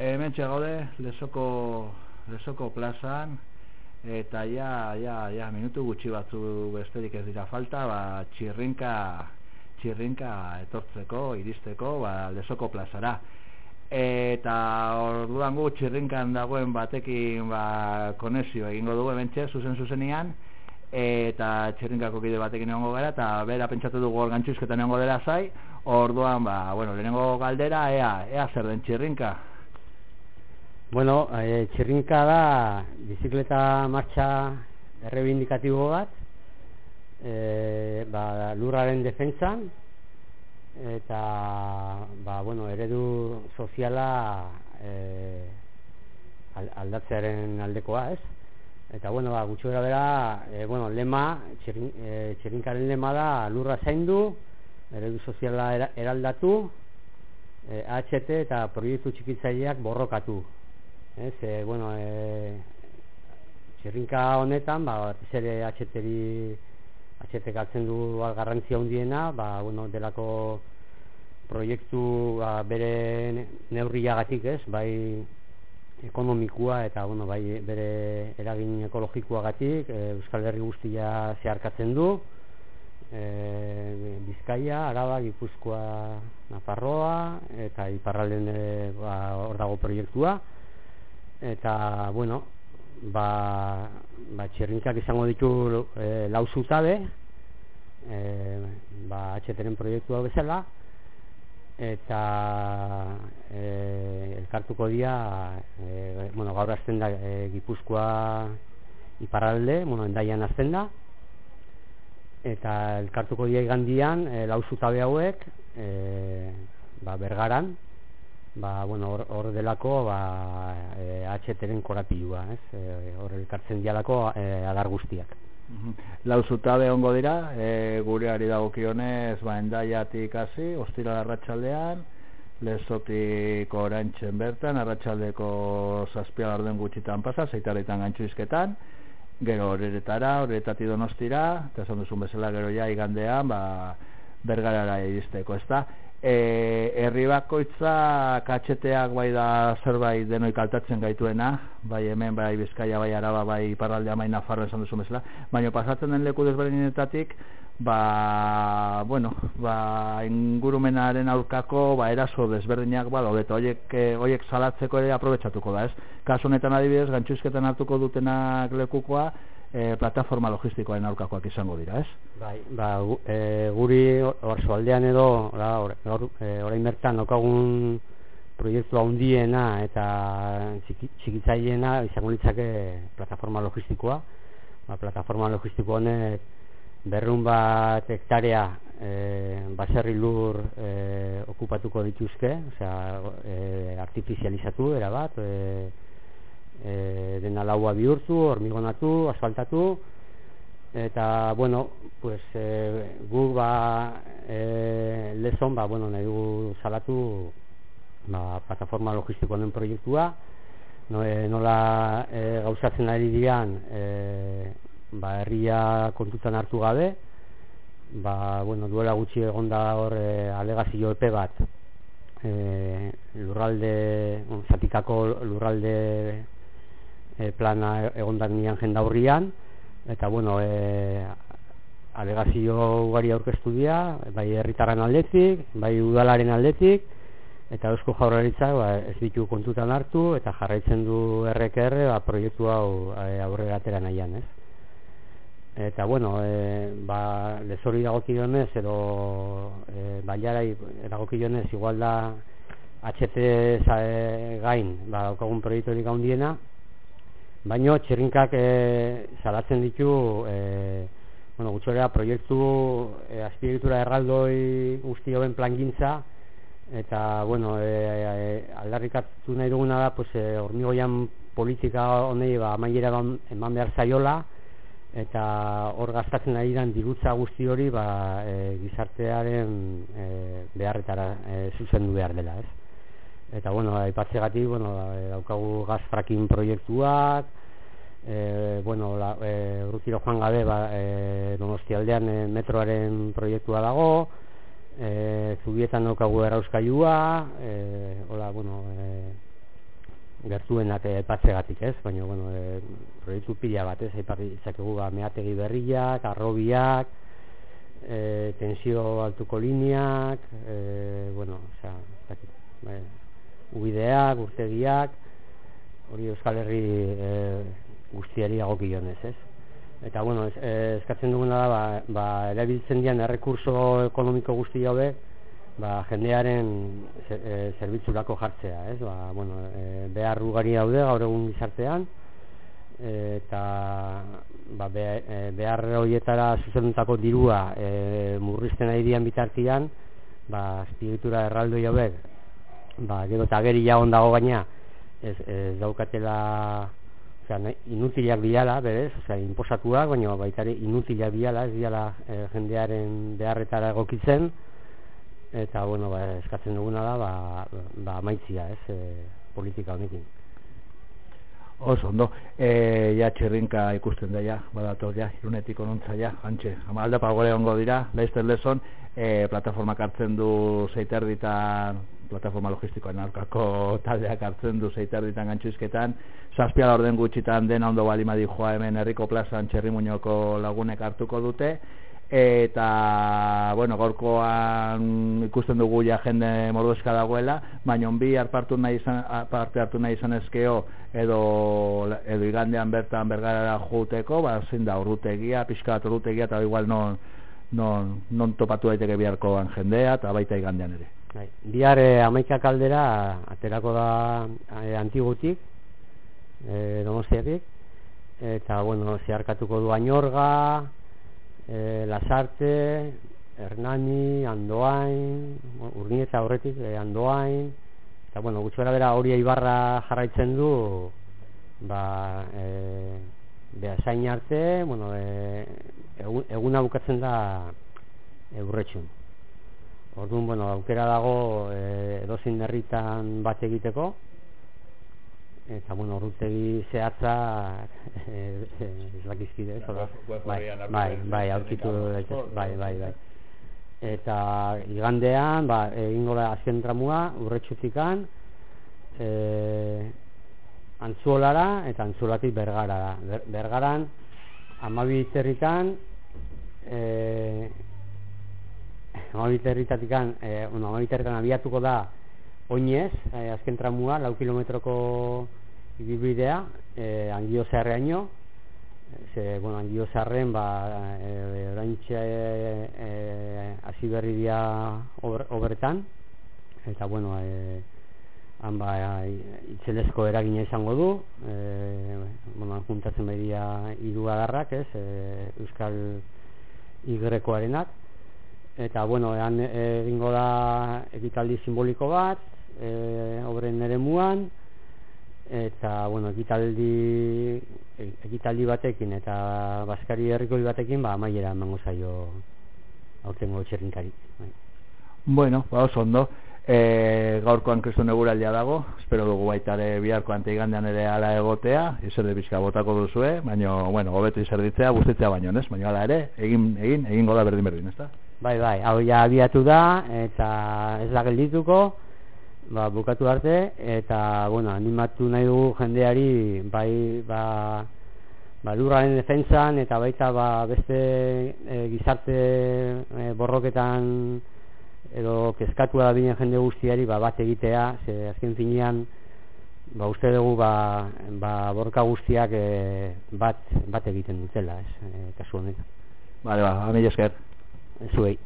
Hemen gaude lesoko, lesoko plazan, eta ja, ja, ja, minutu gutxi batzu besterik ez dira falta, ba, txirrinka, txirrinka etortzeko, iristeko, ba, lesoko plazara. Eta orduan gu txirrinkan dagoen batekin ba, konezio egingo dugu hemen zuzen zuzenian, eta txirrinkako bide batekin egongo gara eta bera pentsatu dugu organtxuzketan egongo dela zai orduan, ba, bueno, lehenengo galdera ea, ea zer den txirrinka Bueno, e, txirrinka da bizikleta martxa errebindikatibo bat e, ba, lurraren defentsan eta ba, bueno, eredu soziala e, aldatzearen aldekoa, ez? Eta bueno, ba, gutxo gara bera, e, bueno, lema, txerrin, e, txerrinkaren lema da lurra zaindu, eredu soziala eraldatu, e, HT eta proiektu txikitzaileak borrokatu. Ez, e, bueno, e, txerrinka honetan, ba, ere HT-ri HT galtzen du garrantzia hundiena, ba, bueno, delako proiektu ba, bere neurriagatik ez, bai ekonomikoa eta bueno, bai, bere eragin ekologikoagatik e, Euskal Herri guztia zeharkatzen du e, Bizkaia, Araba, Gipuzkoa, Nafarroa eta Iparralden e, ba, hor dago proiektua eta bueno ba, ba txerrinkak izango ditu e, lau zutabe e, ba, atxeteren proiektua bezala eta e, elkartuko dira e, bueno, gaur azten da e, Gipuzkoa iparalde, bueno, endaian azten da eta elkartuko dira igandian e, lauzutabe hauek e, ba, bergaran ba, bueno, hor, delako ba, e, HT-ren korapilua e, hor elkartzen dialako e, adar guztiak. Lau zutabe ongo dira, e, gure ari dagokionez ba endaiatik hasi, ostira arratsaldean, lezotik orantxen bertan, arratsaldeko zazpia garden gutxitan pasa, zeitaretan gantxu gero horretara, horretati donostira, eta esan duzun bezala gero ja igandean, ba, bergarara iristeko, ez da? E, herri bakoitza katxeteak bai da zerbait denoi kaltatzen gaituena, bai hemen, bai bizkaia, bai araba, bai parraldea, bai nafarro esan duzu mesela, baina pasatzen den leku desberdinetatik, ba, bueno, ba, ingurumenaren aurkako, ba, eraso desberdinak, ba, eta oiek, eh, oiek salatzeko ere aprobetsatuko da, ez? Kasu honetan adibidez, gantxuzketan hartuko dutenak lekukoa, e, plataforma logistikoaren aurkakoak izango dira, ez? Bai, ba, e, guri orso aldean edo, e, orain bertan okagun proiektu handiena eta txikitzaileena izango litzake plataforma logistikoa. Ba, plataforma logistiko honek berrun bat hektarea e, baserri lur e, okupatuko dituzke, osea, e, artifizializatu era bat, e, e, dena laua bihurtu, hormigonatu, asfaltatu. Eta bueno, pues e, gu ba e, lezon, ba, bueno, nahi dugu salatu ba, plataforma logistiko den proiektua. No, e, nola e, gauzatzen ari dian e, ba, herria kontutan hartu gabe ba, bueno, duela gutxi egonda hor e, alegazio epe bat. E, lurralde zatikako lurralde e, plana egondan nian jendaurrian eta bueno e, alegazio ugari aurkeztu dira bai herritarren aldetik bai udalaren aldetik eta eusko jaurlaritza ba, ez ditu kontutan hartu eta jarraitzen du RKR ba, proiektu hau e, aurrera atera nahian ez? Eta bueno e, ba, lezori dagokionez edo e, baiarai dagokionez igual da HT gain ba, okagun proiektu hori gaundiena Baino txirrinkak e, salatzen ditu e, bueno, gutxorea proiektu e, azpiritura erraldoi guzti hoben plangintza eta bueno, e, e, aldarrikatu nahi duguna da pues, e, hormigoian politika honei ba, amaiera eman behar zaiola eta hor gastatzen ari dan dirutza guzti hori ba, e, gizartearen e, beharretara e, zuzendu behar dela ez eta bueno, aipatzegatik, bueno, e, daukagu gas fracking proiektuak, e, bueno, la, e, urtiro joan gabe, ba, e, donostialdean e, metroaren proiektua dago, e, zubietan daukagu errauskailua, e, hola, bueno, e, gertuenak epatzegatik ez, baina bueno, e, proiektu pila bat ez, aiparri izakegu ba, meategi berriak, arrobiak, e, tensio altuko lineak, e, bueno, osea, bai, ubideak, urtegiak, hori Euskal Herri e, guztiari agokionez, ez? Eta, bueno, ez, eskatzen duguna da, ba, ba, erabiltzen dian errekurso ekonomiko guzti jaube, ba, jendearen e, zerbitzurako jartzea, ez? Ba, bueno, e, behar ugari daude gaur egun gizartean, eta ba, be, e, behar horietara zuzendutako dirua e, murrizten ari dian bitartian, ba, espiritura erraldo jobek, ba, gero eta geri jagon dago gaina, ez, ez daukatela osea, inutilak biala, berez, osea, inposatuak, baina baita inutilak biala, ez diala e, jendearen beharretara egokitzen, eta, bueno, ba, eskatzen duguna da, ba, ba maitzia, ez, e, politika honekin. Oso, ondo, e, ja txerrinka ikusten da, ja, badator, ja, irunetik onontza, ja, antxe, ama alda pagore ongo dira, leizten lezon, e, plataforma hartzen du zeiterditan, plataforma logistikoan aurkako taldeak hartzen du zeiterditan gantxuizketan, zazpiala orden gutxitan den ondo bali joa hemen herriko plazan txerrimuñoko lagunek hartuko dute, eta bueno, gorkoan ikusten dugu ja jende mordoska dagoela, baina bi hartu nahi izan parte hartu nahi izan ezkeo edo edo igandean bertan bergarara jooteko, ba zein da urrutegia, pixka bat urrutegia eta igual non non, non topatu daiteke biharkoan jendea eta baita igandean ere. Bai, bihar eh, amaika kaldera aterako da eh, antigutik, eh, donostiatik, eta bueno, zeharkatuko du ainorga, e, Lasarte, Hernani, Andoain, Urni eta horretik e, Andoain, eta bueno, gutxu bera hori ibarra jarraitzen du, ba, e, behasain arte, bueno, e, eguna bukatzen da eurretxun. Orduan, bueno, aukera dago e, edozin herritan bat egiteko, eta bueno, urrutegi zehatza eh, ez dakizkide, ez da? Bai, bai, bai, aurkitu bai, bai, bai. Eta igandean, ba, egingo da azken tramua, urretxutikan, e, antzuolara eta antzuolatik bergara da. bergaran, amabi territan, e, amabi territatikan, e, bueno, amabi territan abiatuko da, oinez, e, azken tramua, lau kilometroko ibibidea, e, angio zerreaino, ze, bueno, angio zerren, ba, e, oraintxe e, hasi berri dia obertan, eta, bueno, e, han ba, itxelezko eragina izango du, e, bueno, juntatzen behiria iru adarrak, ez, e, Euskal Igrekoarenak, eta, bueno, ean egingo da egitaldi simboliko bat, e, obren ere muan, eta bueno, ekitaldi ekitaldi batekin eta baskari herrikoi batekin ba amaiera emango zaio aurtengo txerrinkari. Bai. Bueno, ba oso ondo e, gaurkoan kristo neguraldia dago espero dugu baita ere biharko anteigandean ere ala egotea izer de bizka botako duzue baina, bueno, hobeto izer ditzea guztitzea baino, ez? baina ala ere, egin, egin, egin goda berdin berdin, ez da? Bai, bai, hau ja abiatu da eta ez da geldituko ba, bukatu arte eta bueno, animatu nahi dugu jendeari bai ba, ba lurraren defentsan eta baita ba, beste e, gizarte e, borroketan edo kezkatu da bine jende guztiari ba, bat egitea ze azken finean ba, uste dugu ba, ba, borka guztiak e, bat, bat egiten dutela ez, e, kasu honetan. Vale, ba, amile esker Zuei